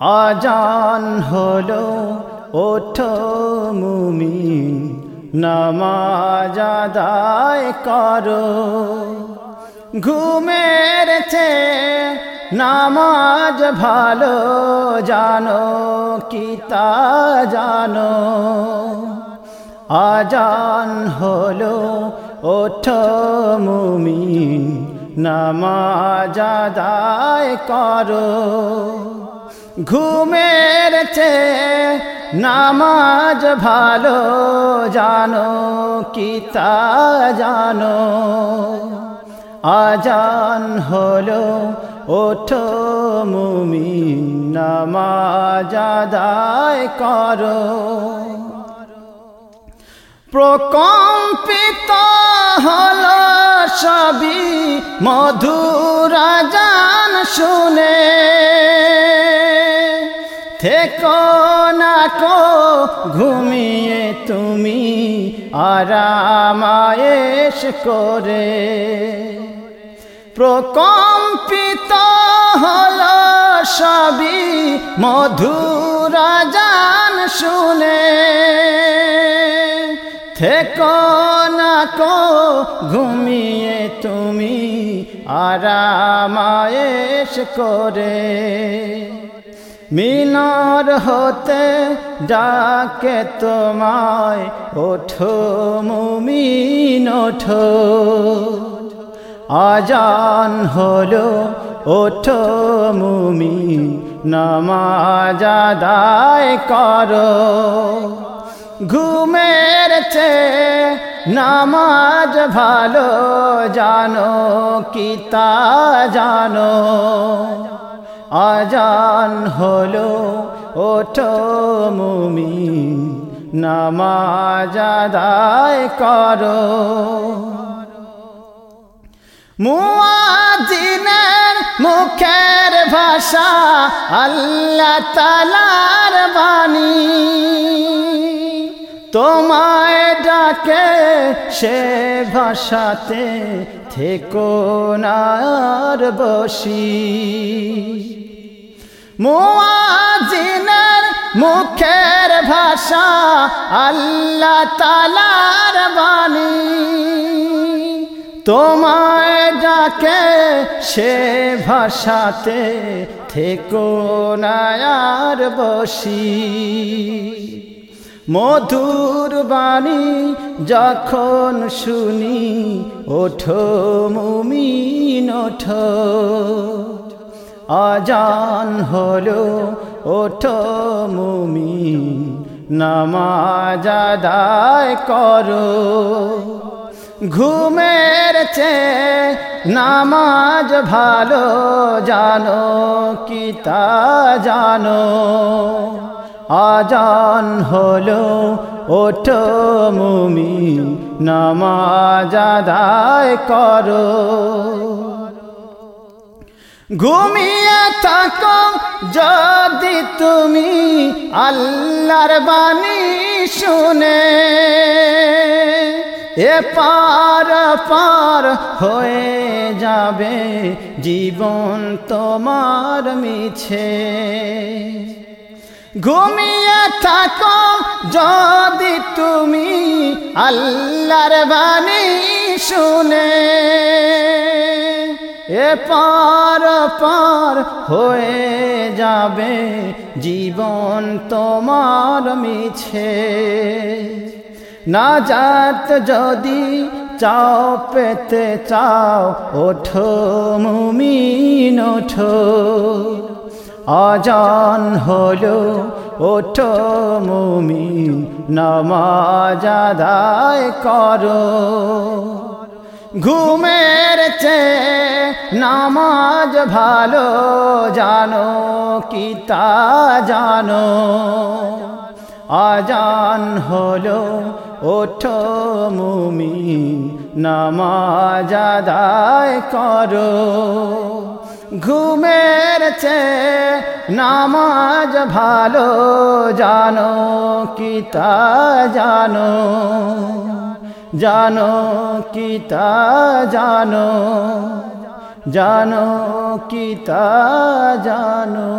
আজান হলো, ওঠো মুমি, নামাজ আদায় করো। ঘুমের চে নামাজ ভালো জানো, কিতা জানো। আজান হলো, ওঠো মুমিন নামাজ আদায় করো। ঘুমের চে নামাজ ভালো জানো, কিতা জানো। আজান হলো, ওঠো মুমিন, নামাজ আদায় করো। প্রকম্পিত হল সবই মধুরা আরামায়েশ করে। প্রকম্পিত হল সবই মধুরা জান শুনে। থেকো না কো, ঘুমিয়ে তুমি আরামায়েশ করে। মিনার হতে ডাকে তোমায়, ওঠো মুমিন, ওঠো। আজান হলো, ওঠো মুমিন, নামাজ আদায় করো। ঘুমের চে নামাজ ভালো জানো কিতা জানো। আজান হলো, ওঠো মুমিন, নামাজ আদায় করো। মুয়াজিনের মুখের ভাষা আল্লাহ তালার বাণী। তোমায় ডাকে সে ভাষাতে থেকো নার বসি। মুয়াজিনের মুখের ভাষা আল্লাহ তালার বাণী। তোমায় ডাকে সে ভাষাতে থেকো নায়ার বসি। মধুর বাণী যখন শুনি, ওঠো মুমিন, ওঠো। আজান হলো, ওঠো মুমিন, নামাজ আদায় করো। ঘুমের চে নামাজ ভালো জানো, কিতা জানো। আজান হলো, ওঠো মুমি নামাজ আদায় করো। ঘুমিয়ে থাকো যদি তুমি আল্লাহর বাণী শুনে। এ পার পার হয়ে যাবে জীবন তোমার মিছে। ঘুমিয়ে থাকো যদি তুমি আল্লাহর বাণী শুনে। এ পার পার হয়ে যাবে জীবন তোমার মিছে। না যাত যদি চাও, পেতে চাও, ওঠো মুমিন, ওঠো। অজান হলো, ওঠো মুমিন, নামাজ আদায় করো। ঘুমের চে নামাজ ভালো জানো কিতা জানো? আজান হলো, ওঠো মুমিন নামাজ আদায় করো। ঘুমের চে নামাজ ভালো জানো কিতা জানো? জানো কি জানো? জানো কি জানো?